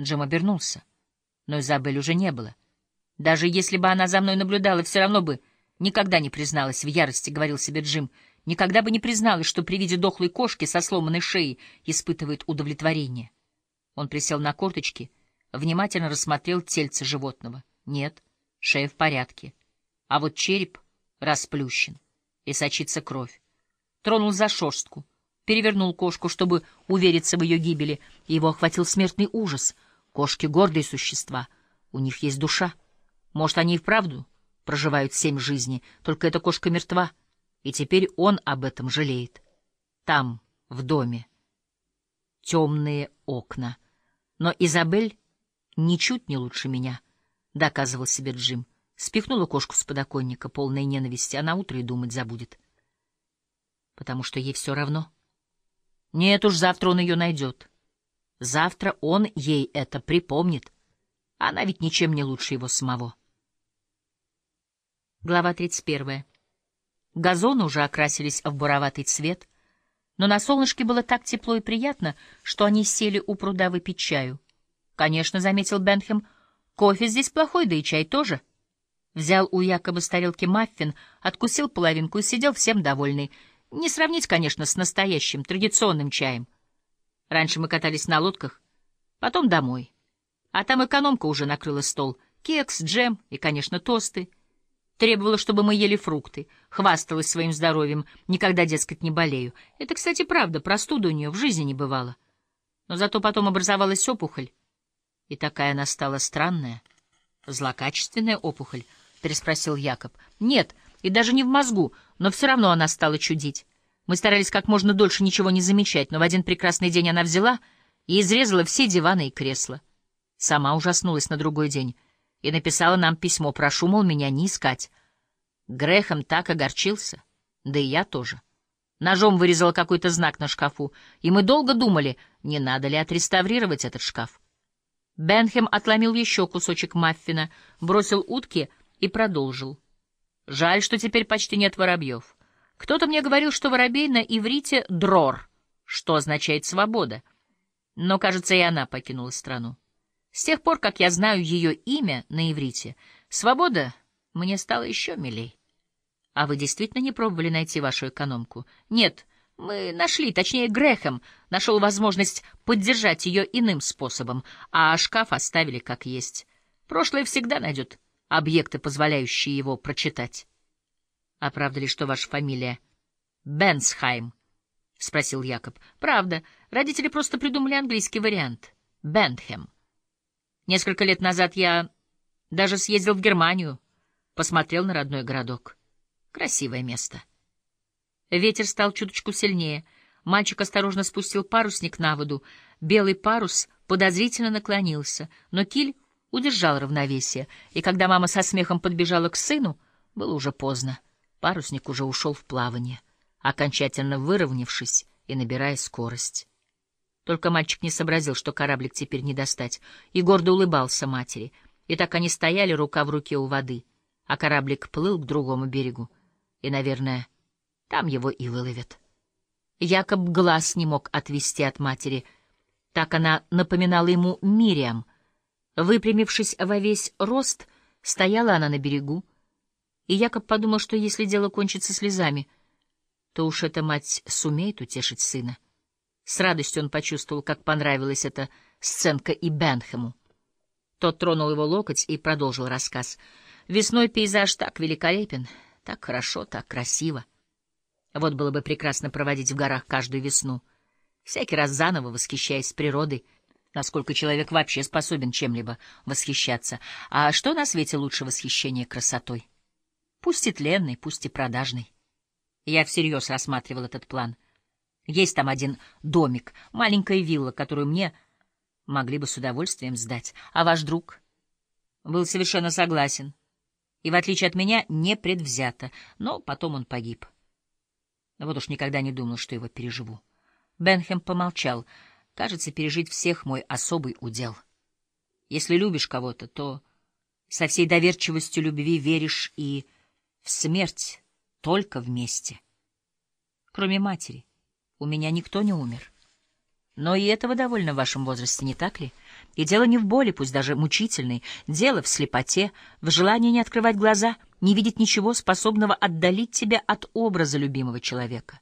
Джим обернулся, но Изабель уже не было. Даже если бы она за мной наблюдала, все равно бы никогда не призналась в ярости, — говорил себе Джим, — никогда бы не призналась, что при виде дохлой кошки со сломанной шеей испытывает удовлетворение. Он присел на корточки, внимательно рассмотрел тельце животного. Нет, шея в порядке, а вот череп расплющен, и сочится кровь. Тронул за шерстку, перевернул кошку, чтобы увериться в ее гибели, и его охватил смертный ужас. Кошки — гордые существа, у них есть душа. Может, они и вправду проживают семь жизней, только эта кошка мертва, и теперь он об этом жалеет. Там, в доме, темные окна. Но Изабель ничуть не лучше меня, — доказывал себе Джим. Спихнула кошку с подоконника, полной ненависти, а на утро и думать забудет. Потому что ей все равно. Нет уж, завтра он ее найдет. Завтра он ей это припомнит. Она ведь ничем не лучше его самого. Глава 31. Газоны уже окрасились в буроватый цвет, но на солнышке было так тепло и приятно, что они сели у пруда выпить чаю. Конечно, — заметил Бенхем, — кофе здесь плохой, да и чай тоже. Взял у якобы с тарелки маффин, откусил половинку и сидел всем довольный. Не сравнить, конечно, с настоящим, традиционным чаем. Раньше мы катались на лодках, потом домой. А там экономка уже накрыла стол. Кекс, джем и, конечно, тосты. Требовала, чтобы мы ели фрукты. Хвасталась своим здоровьем. Никогда, дескать, не болею. Это, кстати, правда. Простуда у нее в жизни не бывало. Но зато потом образовалась опухоль. И такая она стала странная. Злокачественная опухоль, — переспросил Якоб. Нет, и даже не в мозгу, но все равно она стала чудить. Мы старались как можно дольше ничего не замечать, но в один прекрасный день она взяла и изрезала все диваны и кресла. Сама ужаснулась на другой день и написала нам письмо, прошу, мол, меня не искать. Грехом так огорчился, да и я тоже. Ножом вырезала какой-то знак на шкафу, и мы долго думали, не надо ли отреставрировать этот шкаф. Бенхем отломил еще кусочек маффина, бросил утки и продолжил. Жаль, что теперь почти нет воробьев. Кто-то мне говорил, что воробей на иврите — дрор, что означает «свобода». Но, кажется, и она покинула страну. С тех пор, как я знаю ее имя на иврите, свобода мне стала еще милей. А вы действительно не пробовали найти вашу экономку? Нет, мы нашли, точнее, Грехом нашел возможность поддержать ее иным способом, а шкаф оставили как есть. Прошлое всегда найдет объекты, позволяющие его прочитать. — А правда ли, что ваша фамилия Бенсхайм? — спросил Якоб. — Правда. Родители просто придумали английский вариант. Бентхем. Несколько лет назад я даже съездил в Германию, посмотрел на родной городок. Красивое место. Ветер стал чуточку сильнее. Мальчик осторожно спустил парусник на воду. Белый парус подозрительно наклонился, но киль удержал равновесие, и когда мама со смехом подбежала к сыну, было уже поздно. Парусник уже ушел в плавание, окончательно выровнявшись и набирая скорость. Только мальчик не сообразил, что кораблик теперь не достать, и гордо улыбался матери. И так они стояли рука в руке у воды, а кораблик плыл к другому берегу. И, наверное, там его и выловят. Якоб глаз не мог отвести от матери. Так она напоминала ему Мириам. Выпрямившись во весь рост, стояла она на берегу. И Якоб подумал, что если дело кончится слезами, то уж эта мать сумеет утешить сына. С радостью он почувствовал, как понравилась эта сценка и Бенхэму. Тот тронул его локоть и продолжил рассказ. Весной пейзаж так великолепен, так хорошо, так красиво. Вот было бы прекрасно проводить в горах каждую весну, всякий раз заново восхищаясь природой, насколько человек вообще способен чем-либо восхищаться. А что на свете лучше восхищения красотой? Пусть и тленной, пусть и продажной. Я всерьез рассматривал этот план — есть там один домик, маленькая вилла, которую мне могли бы с удовольствием сдать. А ваш друг был совершенно согласен. И, в отличие от меня, не предвзято. Но потом он погиб. Вот уж никогда не думал, что его переживу. Бенхем помолчал. Кажется, пережить всех мой особый удел. Если любишь кого-то, то со всей доверчивостью любви веришь и в смерть только вместе. Кроме матери. У меня никто не умер. Но и этого довольно в вашем возрасте, не так ли? И дело не в боли, пусть даже мучительной, дело в слепоте, в желании не открывать глаза, не видеть ничего, способного отдалить тебя от образа любимого человека.